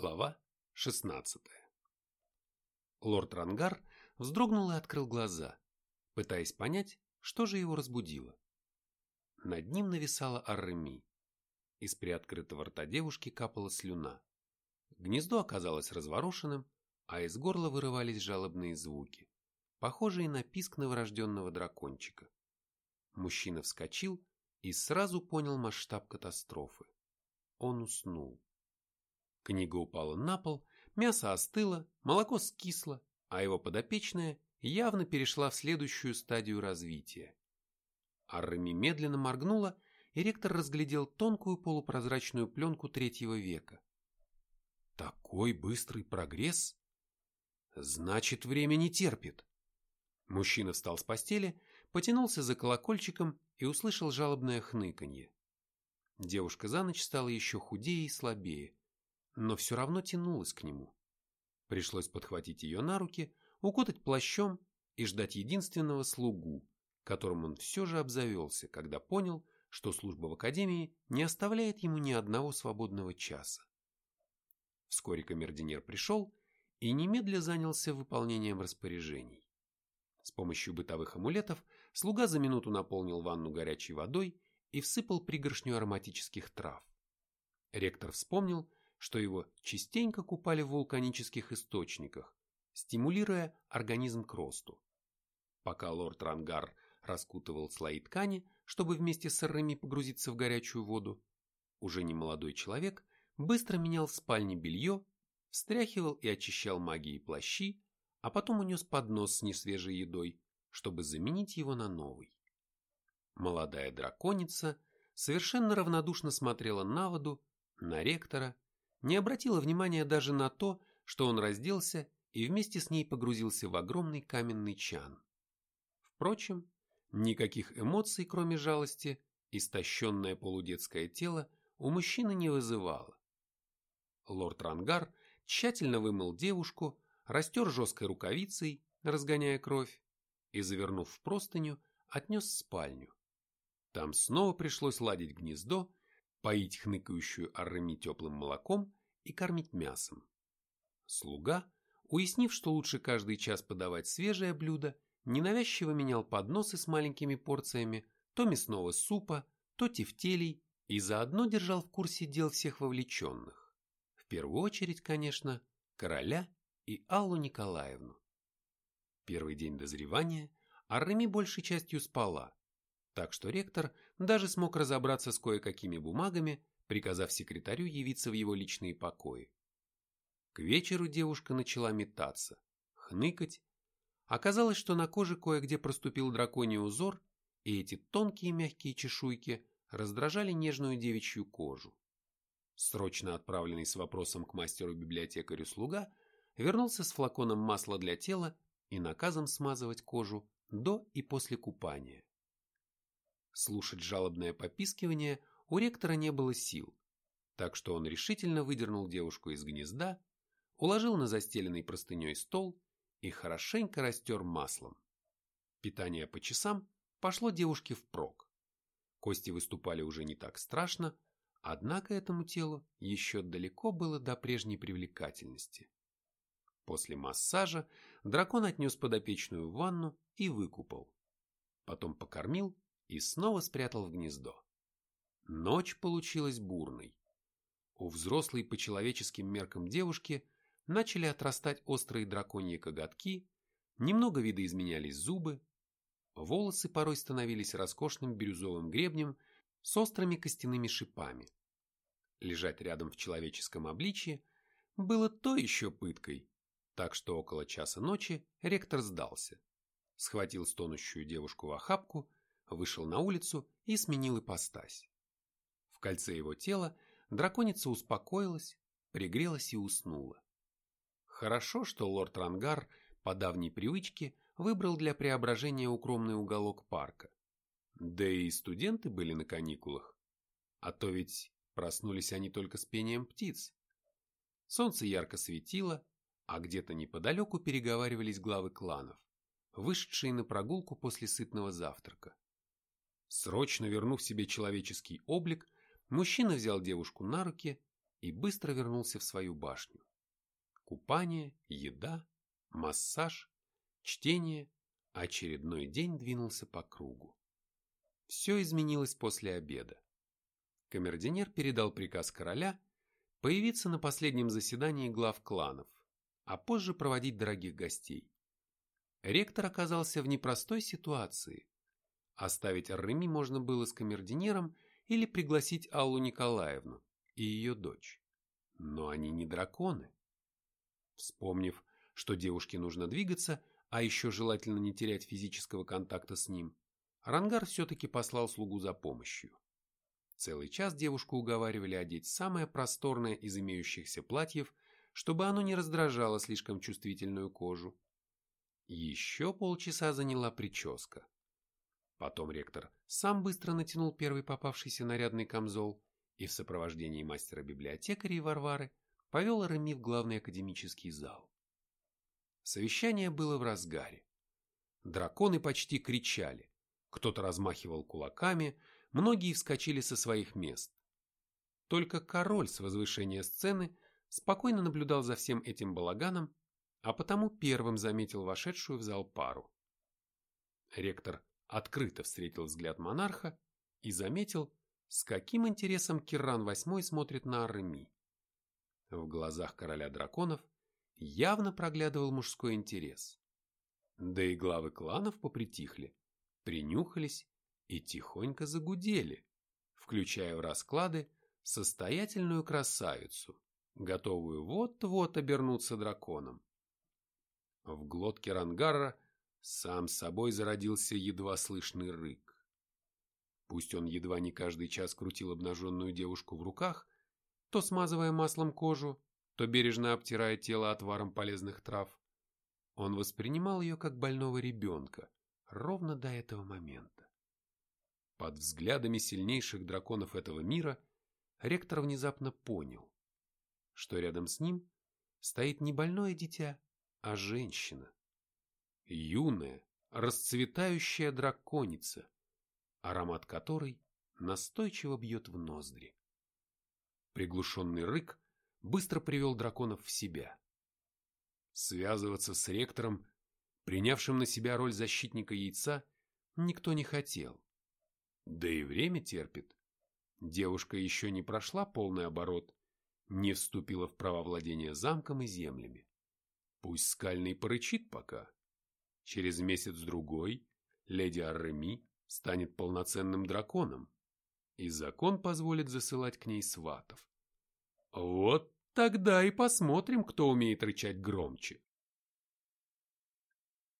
Глава 16 Лорд Рангар вздрогнул и открыл глаза, пытаясь понять, что же его разбудило. Над ним нависала Арреми. Из приоткрытого рта девушки капала слюна. Гнездо оказалось разворошенным, а из горла вырывались жалобные звуки, похожие на писк новорожденного дракончика. Мужчина вскочил и сразу понял масштаб катастрофы. Он уснул. Книга упала на пол, мясо остыло, молоко скисло, а его подопечная явно перешла в следующую стадию развития. Аррами медленно моргнула, и ректор разглядел тонкую полупрозрачную пленку третьего века. Такой быстрый прогресс? Значит, время не терпит. Мужчина встал с постели, потянулся за колокольчиком и услышал жалобное хныканье. Девушка за ночь стала еще худее и слабее, но все равно тянулась к нему. Пришлось подхватить ее на руки, укутать плащом и ждать единственного слугу, которым он все же обзавелся, когда понял, что служба в академии не оставляет ему ни одного свободного часа. Вскоре камердинер пришел и немедля занялся выполнением распоряжений. С помощью бытовых амулетов слуга за минуту наполнил ванну горячей водой и всыпал пригоршню ароматических трав. Ректор вспомнил, что его частенько купали в вулканических источниках, стимулируя организм к росту. Пока лорд Рангар раскутывал слои ткани, чтобы вместе с сырыми погрузиться в горячую воду, уже немолодой человек быстро менял в спальне белье, встряхивал и очищал магией плащи, а потом унес поднос с несвежей едой, чтобы заменить его на новый. Молодая драконица совершенно равнодушно смотрела на воду, на ректора не обратила внимания даже на то, что он разделся и вместе с ней погрузился в огромный каменный чан. Впрочем, никаких эмоций, кроме жалости, истощенное полудетское тело у мужчины не вызывало. Лорд Рангар тщательно вымыл девушку, растер жесткой рукавицей, разгоняя кровь, и, завернув в простыню, отнес в спальню. Там снова пришлось ладить гнездо поить хныкающую Арреми теплым молоком и кормить мясом. Слуга, уяснив, что лучше каждый час подавать свежее блюдо, ненавязчиво менял подносы с маленькими порциями то мясного супа, то тефтелей и заодно держал в курсе дел всех вовлеченных. В первую очередь, конечно, короля и Аллу Николаевну. Первый день дозревания Арреми большей частью спала, так что ректор даже смог разобраться с кое-какими бумагами, приказав секретарю явиться в его личные покои. К вечеру девушка начала метаться, хныкать. Оказалось, что на коже кое-где проступил драконий узор, и эти тонкие мягкие чешуйки раздражали нежную девичью кожу. Срочно отправленный с вопросом к мастеру-библиотекарю слуга вернулся с флаконом масла для тела и наказом смазывать кожу до и после купания. Слушать жалобное попискивание у ректора не было сил, так что он решительно выдернул девушку из гнезда, уложил на застеленный простыней стол и хорошенько растер маслом. Питание по часам пошло девушке впрок. Кости выступали уже не так страшно, однако этому телу еще далеко было до прежней привлекательности. После массажа дракон отнес подопечную в ванну и выкупал. Потом покормил и снова спрятал в гнездо. Ночь получилась бурной. У взрослой по человеческим меркам девушки начали отрастать острые драконьи коготки, немного видоизменялись зубы, волосы порой становились роскошным бирюзовым гребнем с острыми костяными шипами. Лежать рядом в человеческом обличье было то еще пыткой, так что около часа ночи ректор сдался, схватил стонущую девушку в охапку вышел на улицу и сменил ипостась. В кольце его тела драконица успокоилась, пригрелась и уснула. Хорошо, что лорд Рангар по давней привычке выбрал для преображения укромный уголок парка. Да и студенты были на каникулах. А то ведь проснулись они только с пением птиц. Солнце ярко светило, а где-то неподалеку переговаривались главы кланов, вышедшие на прогулку после сытного завтрака. Срочно вернув себе человеческий облик, мужчина взял девушку на руки и быстро вернулся в свою башню. Купание, еда, массаж, чтение, очередной день двинулся по кругу. Все изменилось после обеда. Камердинер передал приказ короля появиться на последнем заседании глав кланов, а позже проводить дорогих гостей. Ректор оказался в непростой ситуации. Оставить Арреми можно было с камердинером или пригласить Аллу Николаевну и ее дочь. Но они не драконы. Вспомнив, что девушке нужно двигаться, а еще желательно не терять физического контакта с ним, Рангар все-таки послал слугу за помощью. Целый час девушку уговаривали одеть самое просторное из имеющихся платьев, чтобы оно не раздражало слишком чувствительную кожу. Еще полчаса заняла прическа. Потом ректор сам быстро натянул первый попавшийся нарядный камзол и в сопровождении мастера-библиотекаря и Варвары повел Реми в главный академический зал. Совещание было в разгаре. Драконы почти кричали. Кто-то размахивал кулаками, многие вскочили со своих мест. Только король с возвышения сцены спокойно наблюдал за всем этим балаганом, а потому первым заметил вошедшую в зал пару. Ректор открыто встретил взгляд монарха и заметил, с каким интересом Киран VIII смотрит на Арми. В глазах короля драконов явно проглядывал мужской интерес. Да и главы кланов попритихли, принюхались и тихонько загудели, включая в расклады состоятельную красавицу, готовую вот-вот обернуться драконом. В глотке Рангарра сам собой зародился едва слышный рык. Пусть он едва не каждый час крутил обнаженную девушку в руках, то смазывая маслом кожу, то бережно обтирая тело отваром полезных трав, он воспринимал ее как больного ребенка ровно до этого момента. Под взглядами сильнейших драконов этого мира ректор внезапно понял, что рядом с ним стоит не больное дитя, а женщина. Юная, расцветающая драконица, аромат которой настойчиво бьет в ноздри. Приглушенный рык быстро привел драконов в себя. Связываться с ректором, принявшим на себя роль защитника яйца, никто не хотел. Да и время терпит. Девушка еще не прошла полный оборот, не вступила в право владения замком и землями. Пусть скальный порычит пока. Через месяц-другой леди Арреми станет полноценным драконом, и закон позволит засылать к ней сватов. Вот тогда и посмотрим, кто умеет рычать громче.